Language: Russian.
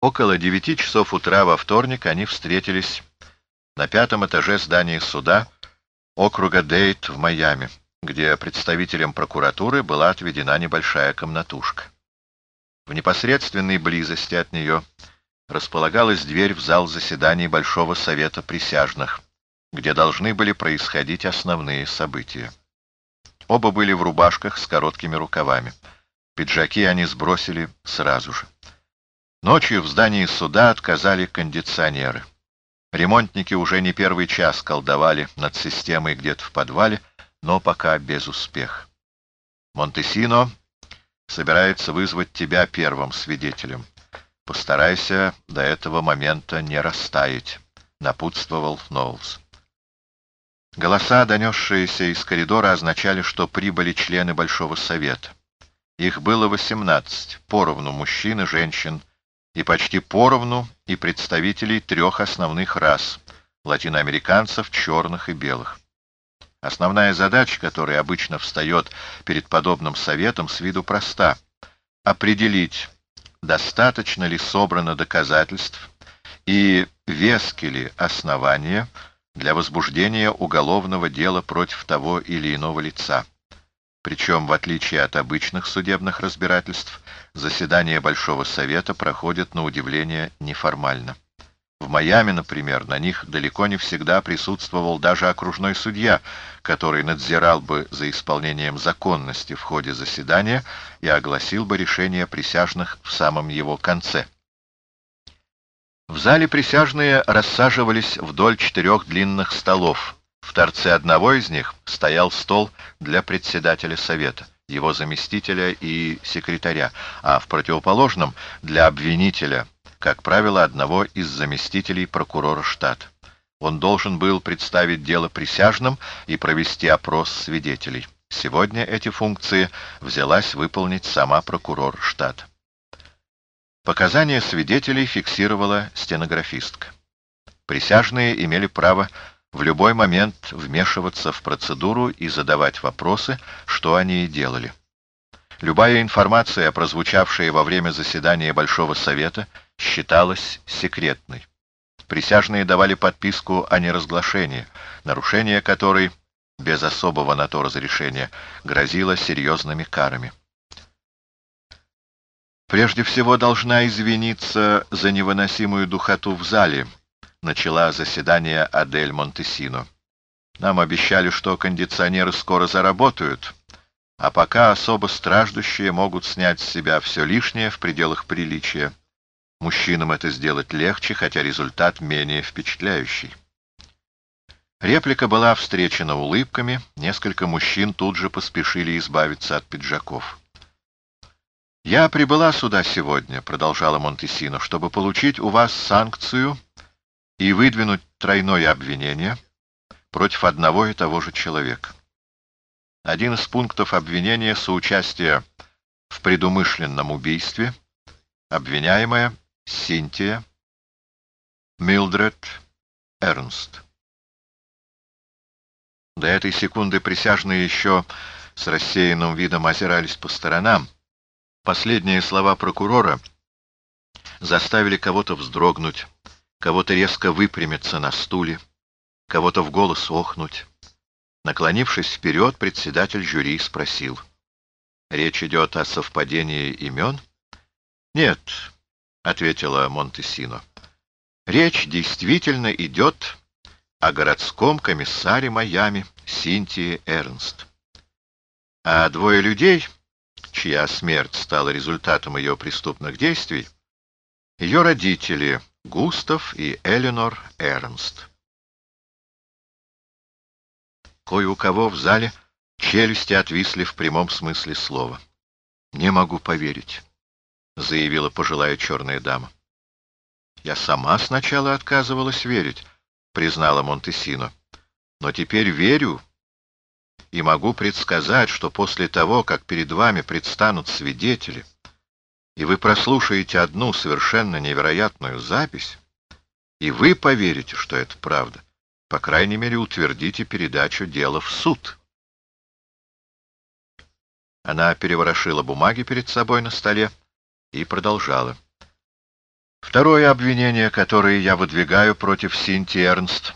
Около девяти часов утра во вторник они встретились на пятом этаже здания суда округа Дейт в Майами, где представителям прокуратуры была отведена небольшая комнатушка. В непосредственной близости от нее располагалась дверь в зал заседаний Большого Совета Присяжных, где должны были происходить основные события. Оба были в рубашках с короткими рукавами. Пиджаки они сбросили сразу же. Ночью в здании суда отказали кондиционеры. Ремонтники уже не первый час колдовали над системой где-то в подвале, но пока без успеха. Монтесино собирается вызвать тебя первым свидетелем. Постарайся до этого момента не растаять, — напутствовал Ноулс. Голоса, донесшиеся из коридора, означали, что прибыли члены Большого Совета. Их было восемнадцать, поровну мужчин и женщин, и почти поровну и представителей трех основных рас — латиноамериканцев, черных и белых. Основная задача, которая обычно встает перед подобным советом, с виду проста — определить, достаточно ли собрано доказательств и вески ли основания — для возбуждения уголовного дела против того или иного лица. Причем, в отличие от обычных судебных разбирательств, заседания Большого Совета проходят на удивление неформально. В Майами, например, на них далеко не всегда присутствовал даже окружной судья, который надзирал бы за исполнением законности в ходе заседания и огласил бы решение присяжных в самом его конце. В зале присяжные рассаживались вдоль четырех длинных столов. В торце одного из них стоял стол для председателя совета, его заместителя и секретаря, а в противоположном — для обвинителя, как правило, одного из заместителей прокурора штата. Он должен был представить дело присяжным и провести опрос свидетелей. Сегодня эти функции взялась выполнить сама прокурор штата. Показания свидетелей фиксировала стенографистка. Присяжные имели право в любой момент вмешиваться в процедуру и задавать вопросы, что они и делали. Любая информация, прозвучавшая во время заседания Большого Совета, считалась секретной. Присяжные давали подписку о неразглашении, нарушение которой, без особого на то разрешения, грозило серьезными карами. Прежде всего должна извиниться за невыносимую духоту в зале, начала заседание Адель Монтесино. Нам обещали, что кондиционеры скоро заработают, а пока особо страждущие могут снять с себя все лишнее в пределах приличия. Мужчинам это сделать легче, хотя результат менее впечатляющий. Реплика была встречена улыбками, несколько мужчин тут же поспешили избавиться от пиджаков. «Я прибыла сюда сегодня», — продолжала Монтесино, — «чтобы получить у вас санкцию и выдвинуть тройное обвинение против одного и того же человека. Один из пунктов обвинения — соучастие в предумышленном убийстве, обвиняемая Синтия Милдред Эрнст. До этой секунды присяжные еще с рассеянным видом озирались по сторонам, Последние слова прокурора заставили кого-то вздрогнуть, кого-то резко выпрямиться на стуле, кого-то в голос охнуть. Наклонившись вперед, председатель жюри спросил. «Речь идет о совпадении имен?» «Нет», — ответила Монтесино. «Речь действительно идет о городском комиссаре Майами Синтии Эрнст. А двое людей чья смерть стала результатом ее преступных действий, ее родители Густав и Эленор Эрнст. Кое у кого в зале челюсти отвисли в прямом смысле слова. «Не могу поверить», — заявила пожилая черная дама. «Я сама сначала отказывалась верить», — признала Монтесино. «Но теперь верю и могу предсказать, что после того, как перед вами предстанут свидетели, и вы прослушаете одну совершенно невероятную запись, и вы поверите, что это правда, по крайней мере, утвердите передачу дела в суд. Она переворошила бумаги перед собой на столе и продолжала. Второе обвинение, которое я выдвигаю против Синти Эрнст,